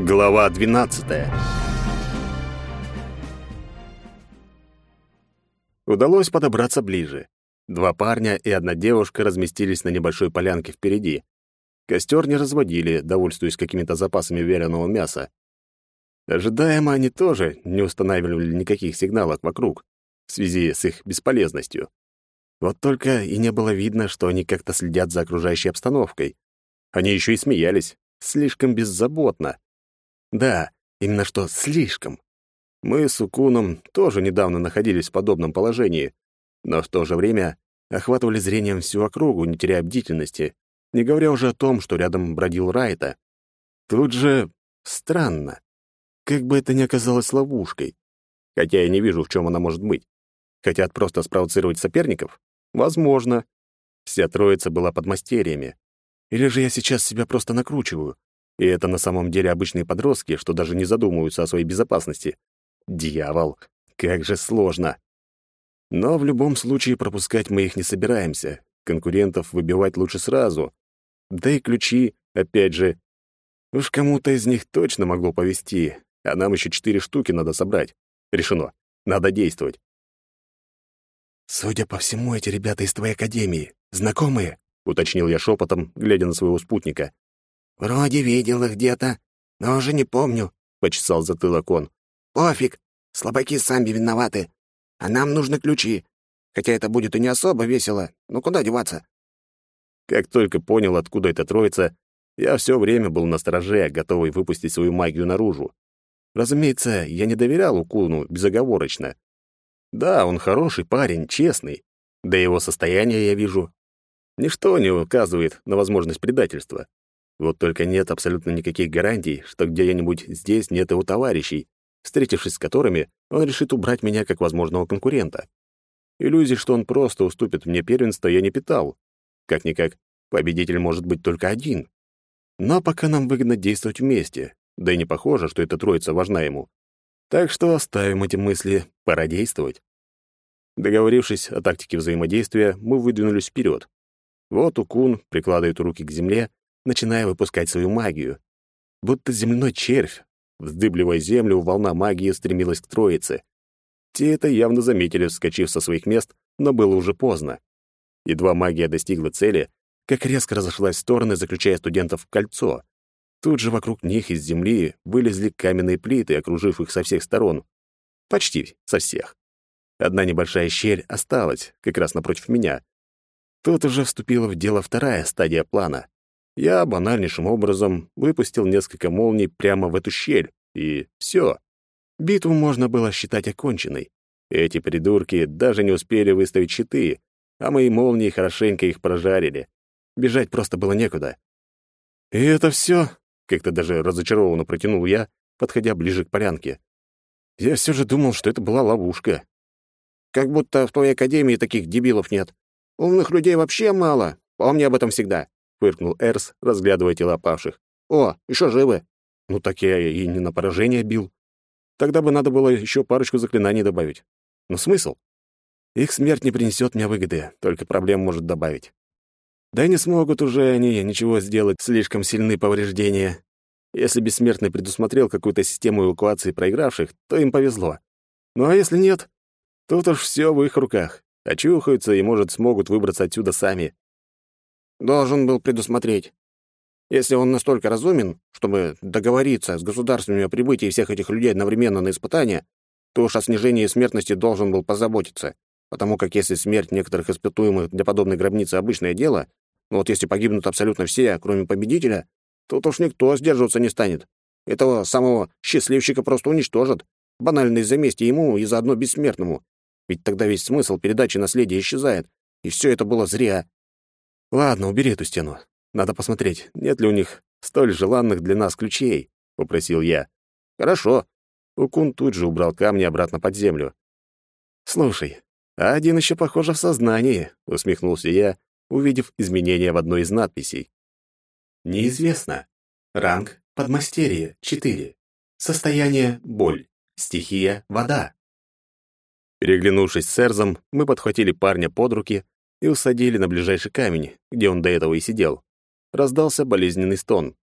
Глава 12. Удалось подобраться ближе. Два парня и одна девушка разместились на небольшой полянке впереди. Костер не разводили, довольствуясь какими-то запасами вяленого мяса. Ожидаемо они тоже не устанавливали никаких сигналов вокруг в связи с их бесполезностью. Вот только и не было видно, что они как-то следят за окружающей обстановкой. Они еще и смеялись, слишком беззаботно. Да, именно что слишком. Мы с Укуном тоже недавно находились в подобном положении, но в то же время охватывали зрением всю округу, не теряя бдительности, не говоря уже о том, что рядом бродил Райта. Тут же странно. Как бы это ни оказалось ловушкой. Хотя я не вижу, в чем она может быть. Хотят просто спровоцировать соперников? Возможно. Вся троица была под мастериями. Или же я сейчас себя просто накручиваю, и это на самом деле обычные подростки, что даже не задумываются о своей безопасности. Дьявол, как же сложно. Но в любом случае пропускать мы их не собираемся. Конкурентов выбивать лучше сразу. Да и ключи, опять же. Уж кому-то из них точно могло повезти, а нам еще четыре штуки надо собрать. Решено. Надо действовать. «Судя по всему, эти ребята из твоей академии. Знакомые?» — уточнил я шепотом, глядя на своего спутника. «Вроде видел их где-то, но уже не помню», — почесал затылок он. «Пофиг, слабаки сами виноваты. А нам нужны ключи. Хотя это будет и не особо весело, но куда деваться?» Как только понял, откуда эта троица, я все время был на стороже, готовый выпустить свою магию наружу. Разумеется, я не доверял Укуну безоговорочно. Да, он хороший парень, честный. Да его состояние я вижу. Ничто не указывает на возможность предательства. Вот только нет абсолютно никаких гарантий, что где-нибудь здесь нет его товарищей, встретившись с которыми, он решит убрать меня как возможного конкурента. Иллюзий, что он просто уступит мне первенство, я не питал. Как-никак, победитель может быть только один. Но пока нам выгодно действовать вместе, да и не похоже, что эта троица важна ему. Так что оставим эти мысли, пора действовать. Договорившись о тактике взаимодействия, мы выдвинулись вперед. Вот Укун прикладывает руки к земле, начиная выпускать свою магию. Будто земляной червь, вздыбливая землю, волна магии стремилась к троице. Те это явно заметили, вскочив со своих мест, но было уже поздно. Едва магия достигла цели, как резко разошлась в стороны, заключая студентов в кольцо. Тут же вокруг них из земли вылезли каменные плиты, окружив их со всех сторон. Почти со всех. Одна небольшая щель осталась, как раз напротив меня. Тут уже вступила в дело вторая стадия плана. Я банальнейшим образом выпустил несколько молний прямо в эту щель, и все. Битву можно было считать оконченной. Эти придурки даже не успели выставить щиты, а мои молнии хорошенько их прожарили. Бежать просто было некуда. «И это все? Как-то даже разочарованно протянул я, подходя ближе к полянке. Я все же думал, что это была ловушка. Как будто в твоей академии таких дебилов нет. Умных людей вообще мало. Помни об этом всегда. Фыркнул Эрс, разглядывая тела павших. О, еще живы. Ну так я и не на поражение бил. Тогда бы надо было еще парочку заклинаний добавить. Но смысл? Их смерть не принесет мне выгоды, только проблем может добавить. Да и не смогут уже они ничего сделать, слишком сильны повреждения. Если бессмертный предусмотрел какую-то систему эвакуации проигравших, то им повезло. Ну а если нет, тут уж все в их руках. Очухаются и, может, смогут выбраться отсюда сами. Должен был предусмотреть. Если он настолько разумен, чтобы договориться с государствами о прибытии всех этих людей одновременно на испытания, то уж о снижении смертности должен был позаботиться. Потому как если смерть некоторых испытуемых для подобной гробницы обычное дело, но вот если погибнут абсолютно все, кроме победителя, то уж никто сдерживаться не станет. Этого самого счастливчика просто уничтожат. Банально из-за мести ему и заодно бессмертному. Ведь тогда весь смысл передачи наследия исчезает. И все это было зря. Ладно, убери эту стену. Надо посмотреть, нет ли у них столь желанных для нас ключей, попросил я. Хорошо. Укун тут же убрал камни обратно под землю. Слушай, а один еще, похоже, в сознании, усмехнулся я, увидев изменения в одной из надписей. Неизвестно. Ранг подмастерье 4. Состояние боль. Стихия вода. Переглянувшись с Эрзом, мы подхватили парня под руки и усадили на ближайший камень, где он до этого и сидел. Раздался болезненный стон.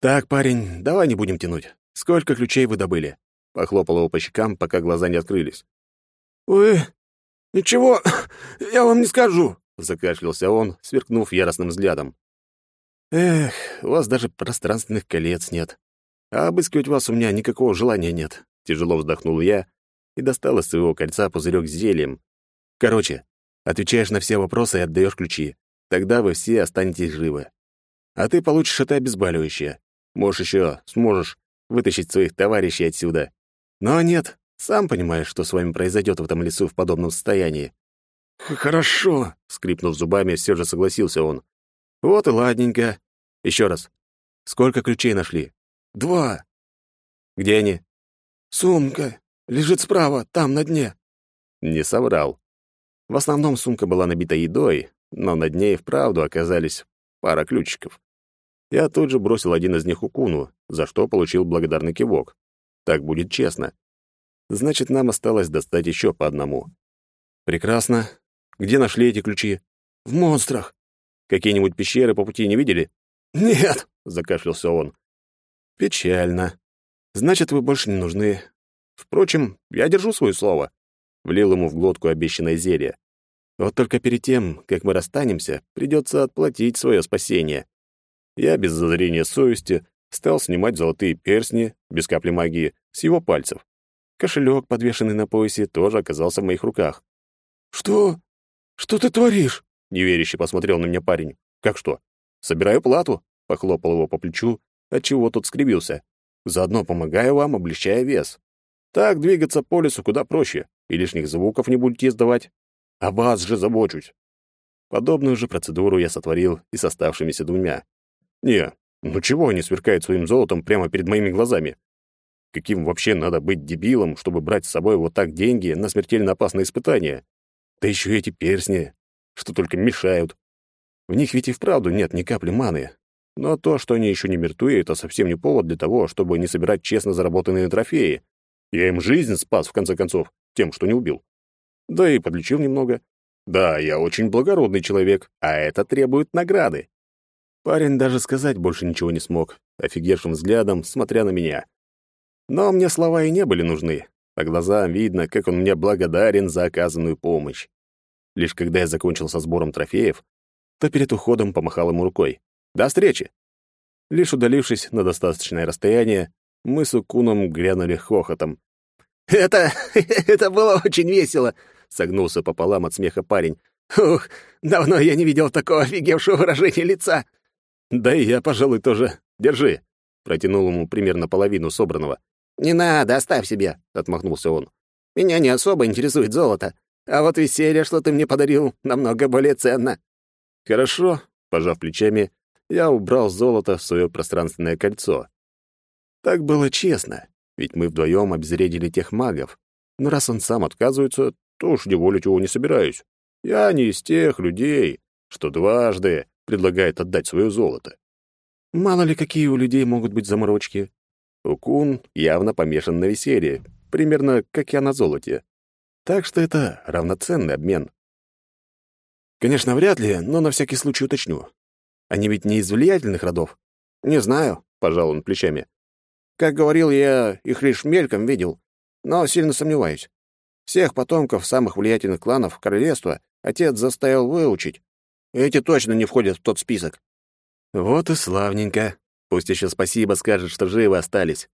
«Так, парень, давай не будем тянуть. Сколько ключей вы добыли?» Похлопал его по щекам, пока глаза не открылись. «Вы... ничего, я вам не скажу», — закашлялся он, сверкнув яростным взглядом. «Эх, у вас даже пространственных колец нет. А обыскивать вас у меня никакого желания нет», — тяжело вздохнул я и достал из своего кольца пузырек с зельем. «Короче, отвечаешь на все вопросы и отдаешь ключи. Тогда вы все останетесь живы. А ты получишь это обезболивающее. Можешь еще сможешь вытащить своих товарищей отсюда. Но нет, сам понимаешь, что с вами произойдет в этом лесу в подобном состоянии. Хорошо, скрипнув зубами, все же согласился он. Вот и ладненько. Еще раз. Сколько ключей нашли? Два. Где они? Сумка. Лежит справа, там, на дне. Не соврал. В основном сумка была набита едой, но на дне и вправду оказались пара ключиков. Я тут же бросил один из них Укуну, за что получил благодарный кивок. Так будет честно. Значит, нам осталось достать еще по одному. Прекрасно. Где нашли эти ключи? В монстрах. Какие-нибудь пещеры по пути не видели? Нет, закашлялся он. Печально. Значит, вы больше не нужны. Впрочем, я держу свое слово. Влил ему в глотку обещанное зелье. Вот только перед тем, как мы расстанемся, придется отплатить свое спасение. Я без зазрения совести стал снимать золотые перстни, без капли магии, с его пальцев. Кошелек, подвешенный на поясе, тоже оказался в моих руках. «Что? Что ты творишь?» — неверяще посмотрел на меня парень. «Как что? Собираю плату», — похлопал его по плечу, отчего тот скривился. «Заодно помогаю вам, облегчая вес. Так двигаться по лесу куда проще, и лишних звуков не будете издавать. О вас же забочусь». Подобную же процедуру я сотворил и с оставшимися двумя. Не, ну чего они сверкают своим золотом прямо перед моими глазами? Каким вообще надо быть дебилом, чтобы брать с собой вот так деньги на смертельно опасные испытания? Да еще эти перстни, что только мешают. В них ведь и вправду нет ни капли маны. Но то, что они еще не мертвы, это совсем не повод для того, чтобы не собирать честно заработанные трофеи. Я им жизнь спас, в конце концов, тем, что не убил. Да и подлечил немного. Да, я очень благородный человек, а это требует награды. Парень даже сказать больше ничего не смог, офигевшим взглядом, смотря на меня. Но мне слова и не были нужны. По глазам видно, как он мне благодарен за оказанную помощь. Лишь когда я закончил со сбором трофеев, то перед уходом помахал ему рукой. «До встречи!» Лишь удалившись на достаточное расстояние, мы с Укуном грянули хохотом. «Это... это было очень весело!» — согнулся пополам от смеха парень. «Ух, давно я не видел такого офигевшего выражения лица!» «Да и я, пожалуй, тоже. Держи». Протянул ему примерно половину собранного. «Не надо, оставь себе», — отмахнулся он. «Меня не особо интересует золото, а вот веселье, что ты мне подарил, намного более ценно». «Хорошо», — пожав плечами, я убрал золото в свое пространственное кольцо. Так было честно, ведь мы вдвоем обезвредили тех магов. Но раз он сам отказывается, то уж неволить его не собираюсь. Я не из тех людей, что дважды предлагает отдать свое золото. Мало ли, какие у людей могут быть заморочки. Укун явно помешан на веселье, примерно как я на золоте. Так что это равноценный обмен. Конечно, вряд ли, но на всякий случай уточню. Они ведь не из влиятельных родов? Не знаю, пожал он плечами. Как говорил, я их лишь мельком видел, но сильно сомневаюсь. Всех потомков самых влиятельных кланов королевства отец заставил выучить, эти точно не входят в тот список. Вот и славненько. Пусть еще спасибо скажет, что живы остались.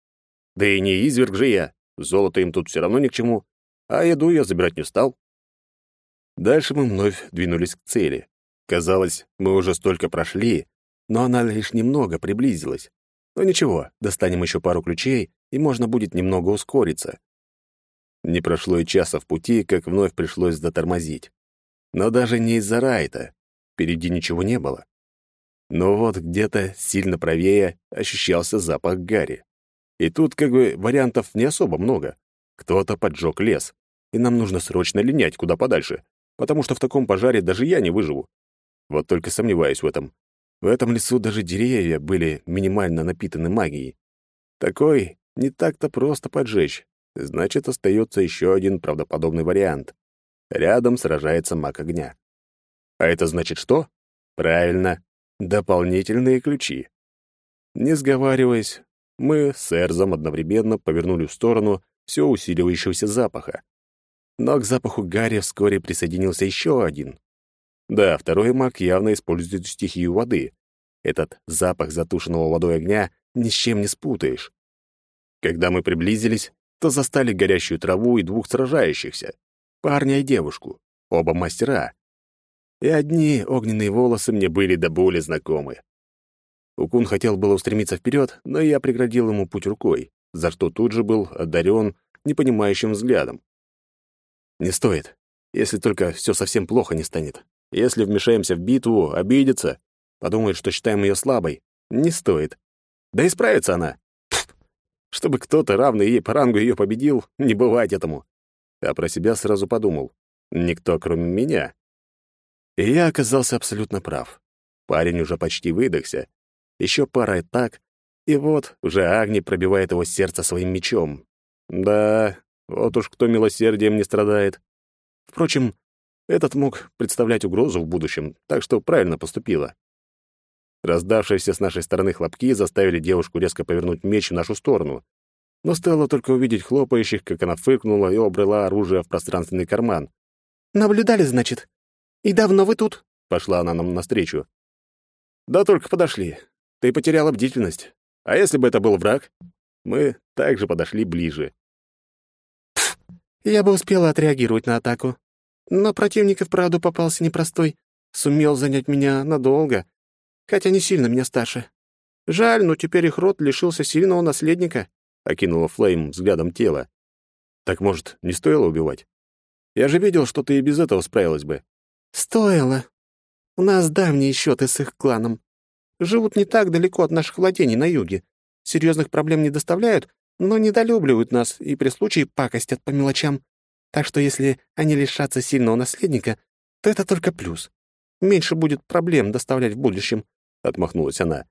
Да и не изверг же я. Золото им тут все равно ни к чему. А еду я забирать не стал. Дальше мы вновь двинулись к цели. Казалось, мы уже столько прошли, но она лишь немного приблизилась. Но ничего, достанем еще пару ключей, и можно будет немного ускориться. Не прошло и часа в пути, как вновь пришлось затормозить. Но даже не из-за Райта. Впереди ничего не было. Но вот где-то сильно правее ощущался запах гари. И тут как бы вариантов не особо много. Кто-то поджег лес, и нам нужно срочно линять куда подальше, потому что в таком пожаре даже я не выживу. Вот только сомневаюсь в этом. В этом лесу даже деревья были минимально напитаны магией. Такой не так-то просто поджечь. Значит, остается еще один правдоподобный вариант. Рядом сражается маг огня. А это значит что? Правильно, дополнительные ключи. Не сговариваясь, мы с Эрзом одновременно повернули в сторону все усиливающегося запаха. Но к запаху Гарри вскоре присоединился еще один. Да, второй маг явно использует стихию воды. Этот запах затушенного водой огня ни с чем не спутаешь. Когда мы приблизились, то застали горящую траву и двух сражающихся — парня и девушку, оба мастера. И одни огненные волосы мне были до боли знакомы. Укун хотел было устремиться вперед, но я преградил ему путь рукой, за что тут же был одарен непонимающим взглядом. «Не стоит, если только все совсем плохо не станет. Если вмешаемся в битву, обидится, подумает, что считаем ее слабой. Не стоит. Да и справится она. Чтобы кто-то, равный ей по рангу, ее победил, не бывать этому. А про себя сразу подумал. Никто, кроме меня. И я оказался абсолютно прав. Парень уже почти выдохся. Еще пара так, и вот уже Агни пробивает его сердце своим мечом. Да, вот уж кто милосердием не страдает. Впрочем, этот мог представлять угрозу в будущем, так что правильно поступила. Раздавшиеся с нашей стороны хлопки заставили девушку резко повернуть меч в нашу сторону. Но стоило только увидеть хлопающих, как она фыркнула и обрела оружие в пространственный карман. «Наблюдали, значит? И давно вы тут?» — пошла она нам навстречу. «Да только подошли. Ты потеряла бдительность. А если бы это был враг?» Мы также подошли ближе. Я бы успела отреагировать на атаку. Но противник и вправду попался непростой. Сумел занять меня надолго, хотя не сильно меня старше. Жаль, но теперь их род лишился сильного наследника», — окинула Флейм взглядом тела. «Так, может, не стоило убивать? Я же видел, что ты и без этого справилась бы». «Стоило. У нас давние счеты с их кланом. Живут не так далеко от наших владений на юге. Серьезных проблем не доставляют, но недолюбливают нас и при случае пакостят по мелочам. Так что если они лишатся сильного наследника, то это только плюс. Меньше будет проблем доставлять в будущем», — отмахнулась она.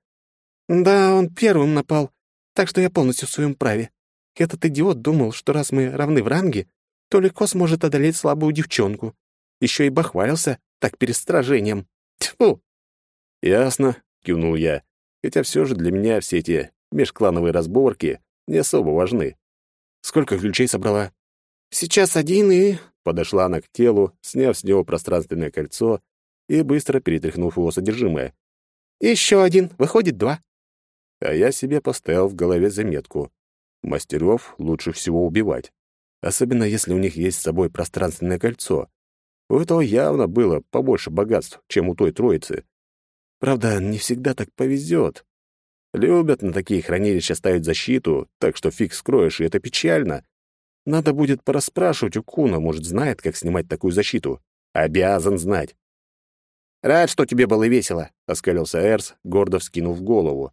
«Да, он первым напал, так что я полностью в своем праве. Этот идиот думал, что раз мы равны в ранге, то легко сможет одолеть слабую девчонку. Еще и бахвалился так перед сражением. Тьфу!» «Ясно», — кивнул я, хотя все же для меня все эти межклановые разборки не особо важны. «Сколько ключей собрала?» «Сейчас один и...» Подошла она к телу, сняв с него пространственное кольцо и быстро перетряхнув его содержимое. «Еще один, выходит два». А я себе поставил в голове заметку. Мастеров лучше всего убивать. Особенно если у них есть с собой пространственное кольцо. У этого явно было побольше богатств, чем у той троицы. Правда, не всегда так повезет. Любят на такие хранилища ставить защиту, так что фиг скроешь, и это печально. Надо будет порасспрашивать у Куна, может, знает, как снимать такую защиту. Обязан знать. «Рад, что тебе было весело», — оскалился Эрс, гордо вскинув голову.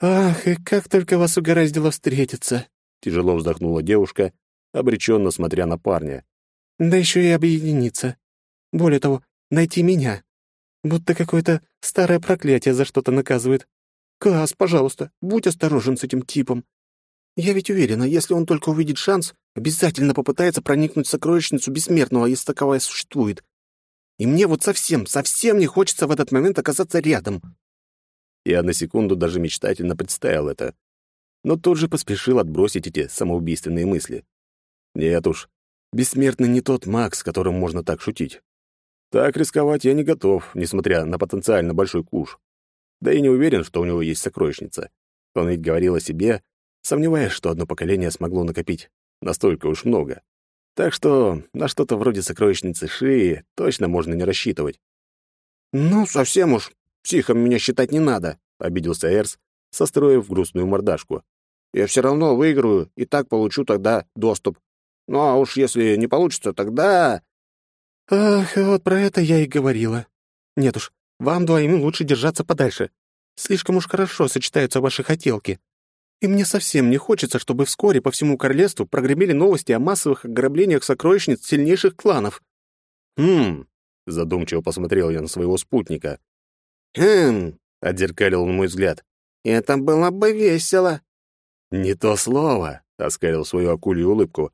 «Ах, и как только вас угораздило встретиться», — тяжело вздохнула девушка, обреченно смотря на парня. «Да еще и объединиться. Более того, найти меня. Будто какое-то старое проклятие за что-то наказывает. Кас, пожалуйста, будь осторожен с этим типом. Я ведь уверена, если он только увидит шанс, обязательно попытается проникнуть в сокровищницу бессмертного, если таковая существует. И мне вот совсем, совсем не хочется в этот момент оказаться рядом. Я на секунду даже мечтательно представил это, но тут же поспешил отбросить эти самоубийственные мысли. Нет уж, бессмертный не тот маг, с которым можно так шутить. Так рисковать я не готов, несмотря на потенциально большой куш. Да и не уверен, что у него есть сокровищница. Он ведь говорил о себе, сомневаясь, что одно поколение смогло накопить настолько уж много. Так что на что-то вроде сокровищницы шеи точно можно не рассчитывать. «Ну, совсем уж психом меня считать не надо», — обиделся Эрс, состроив грустную мордашку. «Я все равно выиграю, и так получу тогда доступ. Ну, а уж если не получится, тогда...» «Ах, вот про это я и говорила. Нет уж, вам двоим лучше держаться подальше. Слишком уж хорошо сочетаются ваши хотелки. И мне совсем не хочется, чтобы вскоре по всему королевству прогремели новости о массовых ограблениях сокровищниц сильнейших кланов. «Хм...» — задумчиво посмотрел я на своего спутника. «Хм...» — отзеркалил он мой взгляд. «Это было бы весело». «Не то слово!» — оскалил свою акулью улыбку.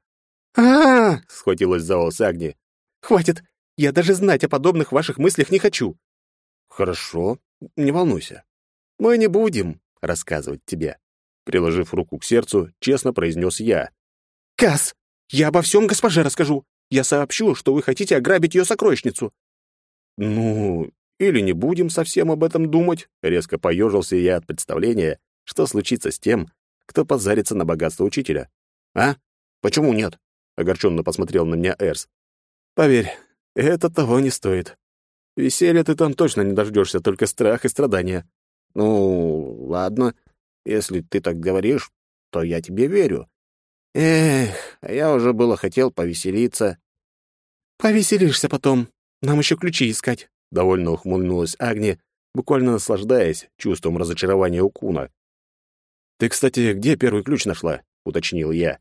а, -а, -а схватилась за волосы Агни. «Хватит! Я даже знать о подобных ваших мыслях не хочу!» «Хорошо, не волнуйся. Мы не будем, рассказывать тебе. Приложив руку к сердцу, честно произнес я. «Касс, я обо всем госпоже расскажу. Я сообщу, что вы хотите ограбить ее сокровищницу». «Ну, или не будем совсем об этом думать?» Резко поежился я от представления, что случится с тем, кто позарится на богатство учителя. «А? Почему нет?» — огорченно посмотрел на меня Эрс. «Поверь, это того не стоит. Веселья ты там точно не дождешься, только страх и страдания». «Ну, ладно. Если ты так говоришь, то я тебе верю. Эх, а я уже было хотел повеселиться. Повеселишься потом. Нам еще ключи искать. Довольно ухмыльнулась Агни, буквально наслаждаясь чувством разочарования у Куна. «Ты, кстати, где первый ключ нашла?» — уточнил я.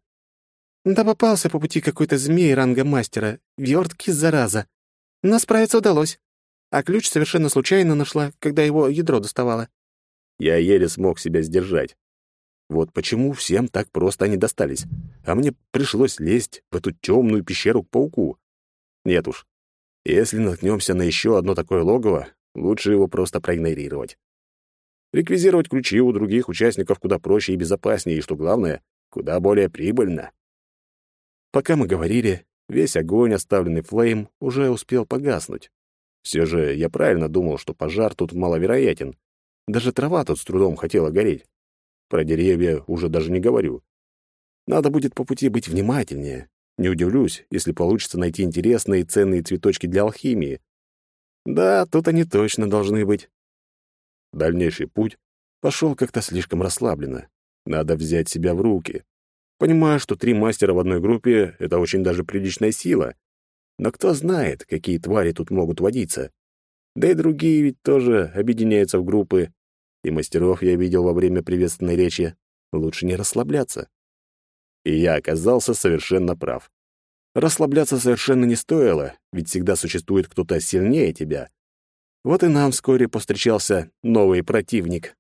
«Да попался по пути какой-то змей ранга мастера, верткий зараза. Но справиться удалось. А ключ совершенно случайно нашла, когда его ядро доставала». Я еле смог себя сдержать. Вот почему всем так просто они достались, а мне пришлось лезть в эту темную пещеру к пауку. Нет уж, если наткнемся на еще одно такое логово, лучше его просто проигнорировать. Реквизировать ключи у других участников куда проще и безопаснее, и, что главное, куда более прибыльно. Пока мы говорили, весь огонь, оставленный Флейм, уже успел погаснуть. Все же я правильно думал, что пожар тут маловероятен. Даже трава тут с трудом хотела гореть. Про деревья уже даже не говорю. Надо будет по пути быть внимательнее. Не удивлюсь, если получится найти интересные и ценные цветочки для алхимии. Да, тут они точно должны быть. Дальнейший путь пошел как-то слишком расслабленно. Надо взять себя в руки. Понимаю, что три мастера в одной группе — это очень даже приличная сила. Но кто знает, какие твари тут могут водиться. Да и другие ведь тоже объединяются в группы, и мастеров я видел во время приветственной речи, лучше не расслабляться. И я оказался совершенно прав. Расслабляться совершенно не стоило, ведь всегда существует кто-то сильнее тебя. Вот и нам вскоре повстречался новый противник.